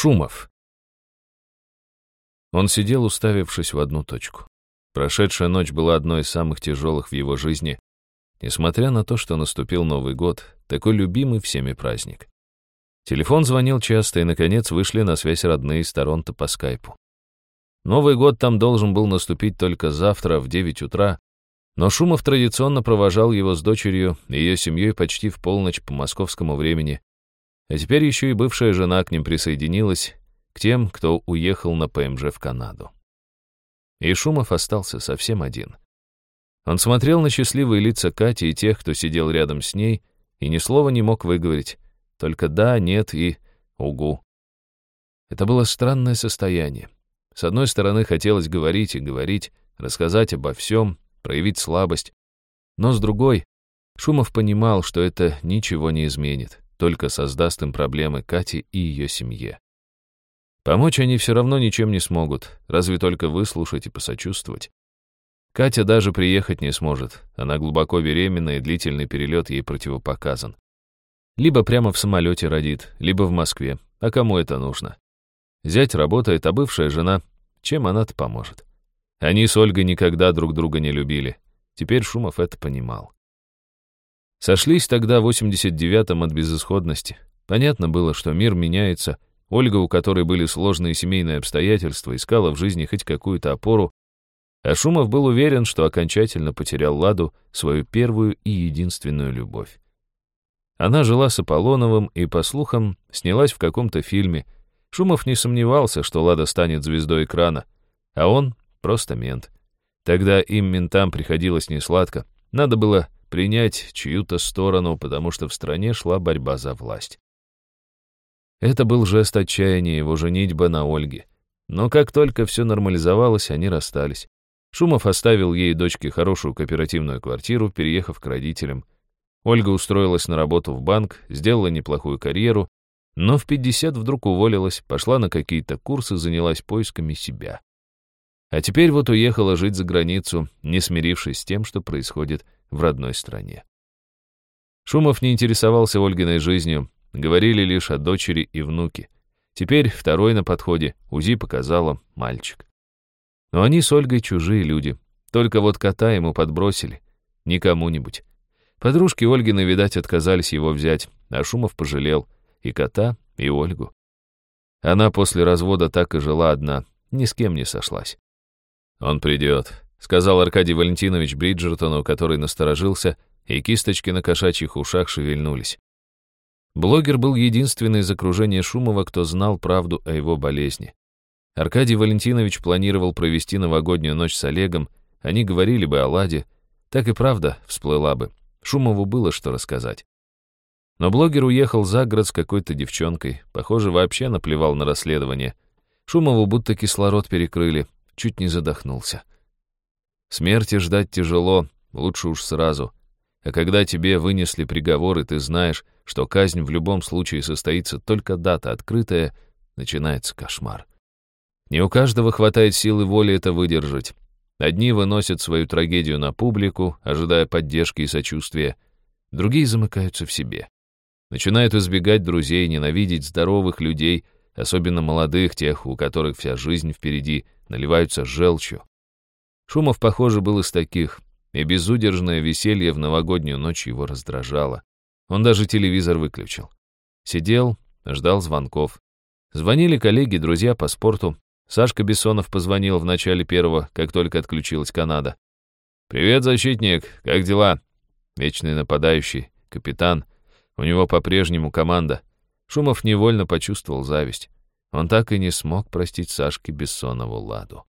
Шумов. Он сидел, уставившись в одну точку. Прошедшая ночь была одной из самых тяжелых в его жизни, несмотря на то, что наступил Новый год, такой любимый всеми праздник. Телефон звонил часто, и, наконец, вышли на связь родные из Торонто по скайпу. Новый год там должен был наступить только завтра в 9 утра, но Шумов традиционно провожал его с дочерью и ее семьей почти в полночь по московскому времени, а теперь еще и бывшая жена к ним присоединилась, к тем, кто уехал на ПМЖ в Канаду. И Шумов остался совсем один. Он смотрел на счастливые лица Кати и тех, кто сидел рядом с ней, и ни слова не мог выговорить, только «да», «нет» и «угу». Это было странное состояние. С одной стороны, хотелось говорить и говорить, рассказать обо всем, проявить слабость. Но с другой, Шумов понимал, что это ничего не изменит только создаст им проблемы Кате и ее семье. Помочь они все равно ничем не смогут, разве только выслушать и посочувствовать. Катя даже приехать не сможет, она глубоко беременна и длительный перелет ей противопоказан. Либо прямо в самолете родит, либо в Москве, а кому это нужно? Зять работает, а бывшая жена, чем она-то поможет? Они с Ольгой никогда друг друга не любили. Теперь Шумов это понимал. Сошлись тогда в 89-м от безысходности. Понятно было, что мир меняется. Ольга, у которой были сложные семейные обстоятельства, искала в жизни хоть какую-то опору, а Шумов был уверен, что окончательно потерял Ладу, свою первую и единственную любовь. Она жила с Аполлоновым и, по слухам, снялась в каком-то фильме. Шумов не сомневался, что Лада станет звездой экрана, а он — просто мент. Тогда им, ментам, приходилось несладко. Надо было принять чью-то сторону, потому что в стране шла борьба за власть. Это был жест отчаяния его женитьба на Ольге. Но как только все нормализовалось, они расстались. Шумов оставил ей дочке хорошую кооперативную квартиру, переехав к родителям. Ольга устроилась на работу в банк, сделала неплохую карьеру, но в 50 вдруг уволилась, пошла на какие-то курсы, занялась поисками себя. А теперь вот уехала жить за границу, не смирившись с тем, что происходит в родной стране. Шумов не интересовался Ольгиной жизнью, говорили лишь о дочери и внуке. Теперь второй на подходе, УЗИ показала мальчик. Но они с Ольгой чужие люди, только вот кота ему подбросили, не кому-нибудь. Подружки Ольгины, видать, отказались его взять, а Шумов пожалел и кота, и Ольгу. Она после развода так и жила одна, ни с кем не сошлась. «Он придет», сказал Аркадий Валентинович Бриджертону, который насторожился, и кисточки на кошачьих ушах шевельнулись. Блогер был единственный из окружения Шумова, кто знал правду о его болезни. Аркадий Валентинович планировал провести новогоднюю ночь с Олегом, они говорили бы о Ладе, так и правда всплыла бы. Шумову было что рассказать. Но блогер уехал за город с какой-то девчонкой, похоже, вообще наплевал на расследование. Шумову будто кислород перекрыли, чуть не задохнулся. Смерти ждать тяжело, лучше уж сразу. А когда тебе вынесли приговор, и ты знаешь, что казнь в любом случае состоится только дата открытая, начинается кошмар. Не у каждого хватает силы воли это выдержать. Одни выносят свою трагедию на публику, ожидая поддержки и сочувствия. Другие замыкаются в себе. Начинают избегать друзей, ненавидеть здоровых людей, особенно молодых, тех, у которых вся жизнь впереди, наливаются желчью. Шумов, похоже, был из таких, и безудержное веселье в новогоднюю ночь его раздражало. Он даже телевизор выключил. Сидел, ждал звонков. Звонили коллеги, друзья по спорту. Сашка Бессонов позвонил в начале первого, как только отключилась Канада. «Привет, защитник, как дела?» Вечный нападающий, капитан. У него по-прежнему команда. Шумов невольно почувствовал зависть. Он так и не смог простить Сашке Бессонову Ладу.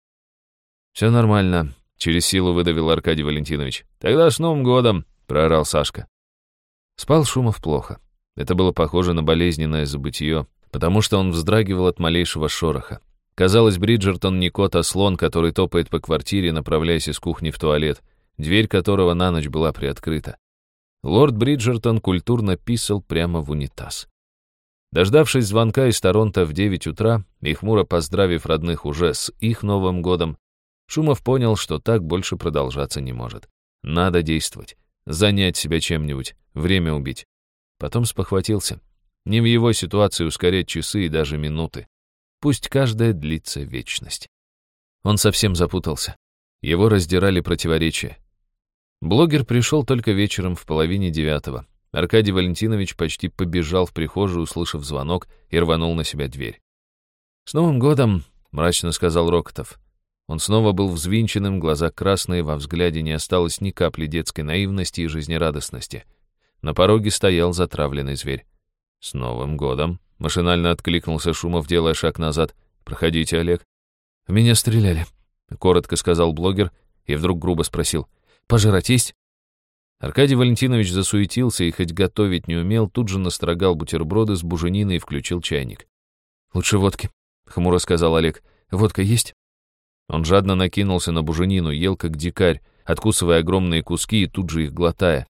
«Все нормально», — через силу выдавил Аркадий Валентинович. «Тогда с Новым годом!» — проорал Сашка. Спал Шумов плохо. Это было похоже на болезненное забытье, потому что он вздрагивал от малейшего шороха. Казалось, Бриджертон не кот, а слон, который топает по квартире, направляясь из кухни в туалет, дверь которого на ночь была приоткрыта. Лорд Бриджертон культурно писал прямо в унитаз. Дождавшись звонка из Торонто в 9 утра и хмуро поздравив родных уже с их Новым годом, Шумов понял, что так больше продолжаться не может. Надо действовать, занять себя чем-нибудь, время убить. Потом спохватился. Не в его ситуации ускорять часы и даже минуты. Пусть каждая длится вечность. Он совсем запутался. Его раздирали противоречия. Блогер пришел только вечером в половине девятого. Аркадий Валентинович почти побежал в прихожую, услышав звонок, и рванул на себя дверь. «С Новым годом!» — мрачно сказал Рокотов. Он снова был взвинченным, глаза красные, во взгляде не осталось ни капли детской наивности и жизнерадостности. На пороге стоял затравленный зверь. «С Новым годом!» — машинально откликнулся Шумов, делая шаг назад. «Проходите, Олег». «В меня стреляли», — коротко сказал блогер и вдруг грубо спросил. «Пожрать есть?» Аркадий Валентинович засуетился и хоть готовить не умел, тут же настрогал бутерброды с бужениной и включил чайник. «Лучше водки», — хмуро сказал Олег. «Водка есть?» Он жадно накинулся на буженину, ел как дикарь, откусывая огромные куски и тут же их глотая.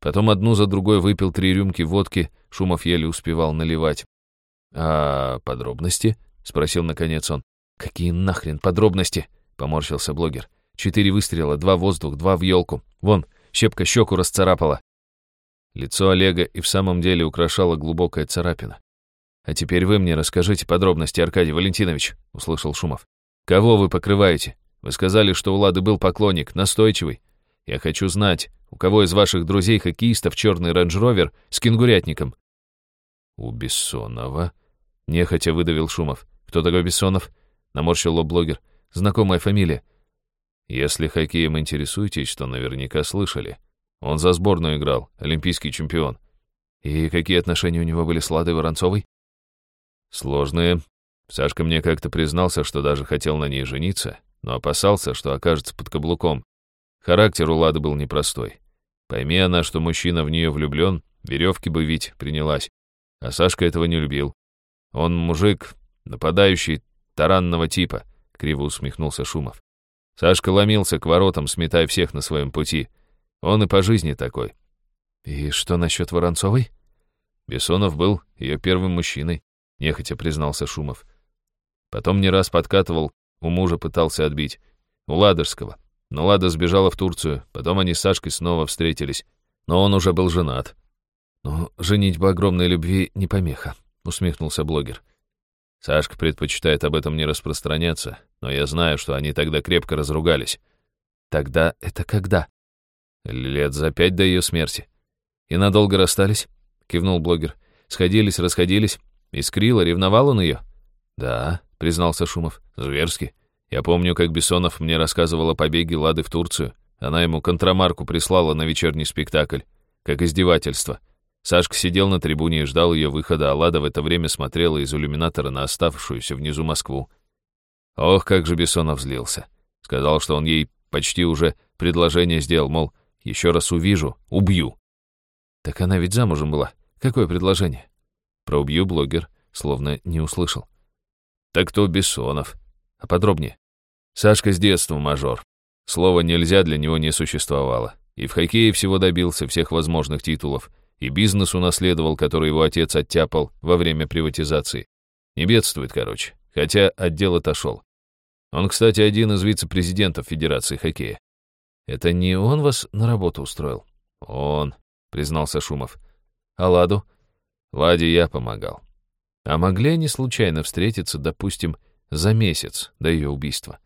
Потом одну за другой выпил три рюмки водки, Шумов еле успевал наливать. «А подробности?» — спросил наконец он. «Какие нахрен подробности?» — поморщился блогер. «Четыре выстрела, два воздух, два в елку. Вон, щепка щеку расцарапала». Лицо Олега и в самом деле украшала глубокая царапина. «А теперь вы мне расскажите подробности, Аркадий Валентинович», — услышал Шумов. Кого вы покрываете? Вы сказали, что у Лады был поклонник, настойчивый. Я хочу знать, у кого из ваших друзей-хоккеистов черный Range Rover с кенгурятником?» «У Бессонова», — нехотя выдавил Шумов. «Кто такой Бессонов?» — наморщил лоб блогер. «Знакомая фамилия». «Если хоккеем интересуетесь, то наверняка слышали. Он за сборную играл, олимпийский чемпион». «И какие отношения у него были с Ладой Воронцовой?» «Сложные, Сашка мне как-то признался, что даже хотел на ней жениться, но опасался, что окажется под каблуком. Характер у Лады был непростой. Пойми она, что мужчина в нее влюблен, веревки бы ведь принялась. А Сашка этого не любил. Он мужик, нападающий, таранного типа, криво усмехнулся Шумов. Сашка ломился к воротам, сметая всех на своем пути. Он и по жизни такой. И что насчет Воронцовой? Бессонов был ее первым мужчиной, нехотя признался Шумов. Потом не раз подкатывал, у мужа пытался отбить. У Ладожского. Но Лада сбежала в Турцию, потом они с Сашкой снова встретились. Но он уже был женат. «Ну, женитьба огромной любви не помеха», — усмехнулся блогер. Сашка предпочитает об этом не распространяться, но я знаю, что они тогда крепко разругались. Тогда это когда? Лет за пять до ее смерти. И надолго расстались? Кивнул блогер. Сходились, расходились. Искрила, ревновал он ее? Да, — признался Шумов. «Зверски. Я помню, как Бессонов мне рассказывал о побеге Лады в Турцию. Она ему контрамарку прислала на вечерний спектакль. Как издевательство. Сашка сидел на трибуне и ждал ее выхода, а Лада в это время смотрела из иллюминатора на оставшуюся внизу Москву. Ох, как же Бессонов злился. Сказал, что он ей почти уже предложение сделал, мол, еще раз увижу, убью. Так она ведь замужем была. Какое предложение? Про убью блогер словно не услышал. Так то Бессонов. А подробнее. Сашка с детства мажор. Слова «нельзя» для него не существовало. И в хоккее всего добился, всех возможных титулов. И бизнес унаследовал, который его отец оттяпал во время приватизации. Не бедствует, короче. Хотя отдел отошел. Он, кстати, один из вице-президентов Федерации хоккея. «Это не он вас на работу устроил?» «Он», — признался Шумов. «А Ладу?» «Ладе я помогал. А могли они случайно встретиться, допустим, за месяц до ее убийства?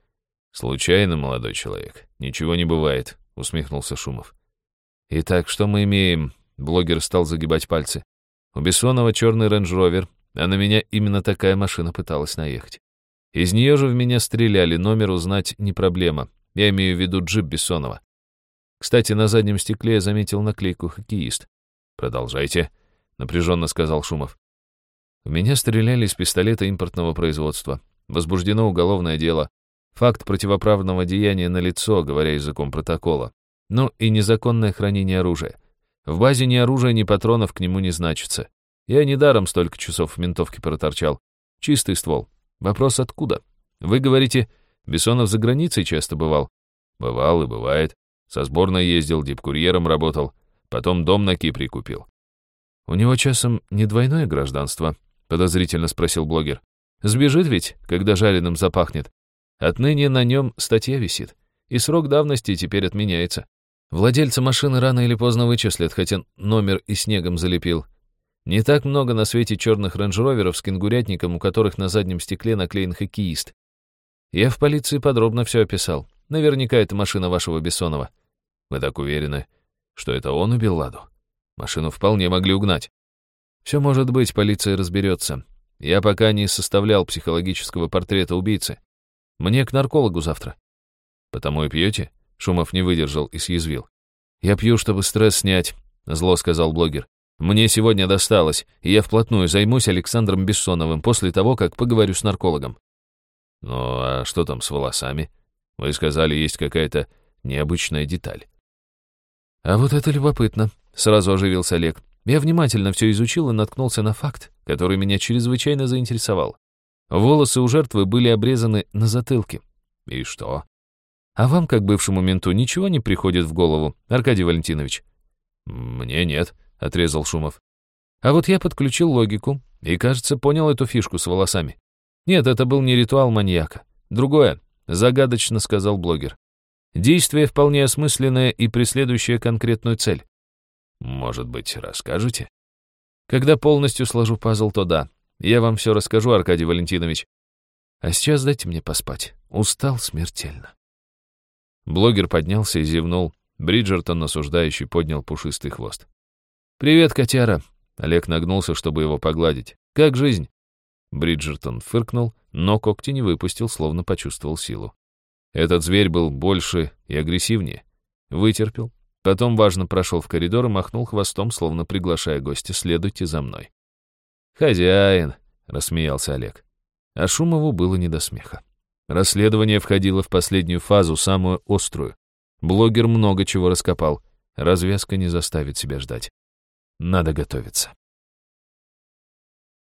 «Случайно, молодой человек. Ничего не бывает», — усмехнулся Шумов. «Итак, что мы имеем?» — блогер стал загибать пальцы. «У Бессонова черный Range Rover, а на меня именно такая машина пыталась наехать. Из нее же в меня стреляли, номер узнать не проблема. Я имею в виду джип Бессонова. Кстати, на заднем стекле я заметил наклейку «Хоккеист». «Продолжайте», — напряженно сказал Шумов. В меня стреляли из пистолета импортного производства. Возбуждено уголовное дело. Факт противоправного деяния налицо, говоря языком протокола. Ну и незаконное хранение оружия. В базе ни оружия, ни патронов к нему не значится. Я недаром столько часов в ментовке проторчал. Чистый ствол. Вопрос откуда? Вы говорите, Бессонов за границей часто бывал? Бывал и бывает. Со сборной ездил, дипкурьером работал. Потом дом на Кипре купил. У него часом не двойное гражданство, подозрительно спросил блогер. Сбежит ведь, когда жареным запахнет. Отныне на нем статья висит. И срок давности теперь отменяется. Владельца машины рано или поздно вычислят, хотя номер и снегом залепил. Не так много на свете черных рейндж-роверов с кенгурятником, у которых на заднем стекле наклеен хоккеист. Я в полиции подробно все описал. Наверняка это машина вашего Бессонова. Вы так уверены, что это он убил Ладу? Машину вполне могли угнать. Все может быть, полиция разберется. Я пока не составлял психологического портрета убийцы. Мне к наркологу завтра. Потому и пьете? Шумов не выдержал и съязвил. Я пью, чтобы стресс снять, зло сказал блогер. Мне сегодня досталось, и я вплотную займусь Александром Бессоновым после того, как поговорю с наркологом. Ну, а что там с волосами? Вы сказали, есть какая-то необычная деталь. А вот это любопытно, сразу оживился Олег. Я внимательно все изучил и наткнулся на факт, который меня чрезвычайно заинтересовал. Волосы у жертвы были обрезаны на затылке. И что? А вам, как бывшему менту, ничего не приходит в голову, Аркадий Валентинович? Мне нет, отрезал Шумов. А вот я подключил логику и, кажется, понял эту фишку с волосами. Нет, это был не ритуал маньяка. Другое, загадочно сказал блогер. Действие вполне осмысленное и преследующее конкретную цель. Может быть, расскажете? Когда полностью сложу пазл, то да. Я вам все расскажу, Аркадий Валентинович. А сейчас дайте мне поспать. Устал смертельно. Блогер поднялся и зевнул. Бриджертон, осуждающий, поднял пушистый хвост. «Привет, котяра!» Олег нагнулся, чтобы его погладить. «Как жизнь?» Бриджертон фыркнул, но когти не выпустил, словно почувствовал силу. Этот зверь был больше и агрессивнее. Вытерпел, потом важно прошел в коридор и махнул хвостом, словно приглашая гостя, следуйте за мной. «Хозяин!» — рассмеялся Олег. А Шумову было не до смеха. Расследование входило в последнюю фазу, самую острую. Блогер много чего раскопал. Развязка не заставит себя ждать. Надо готовиться.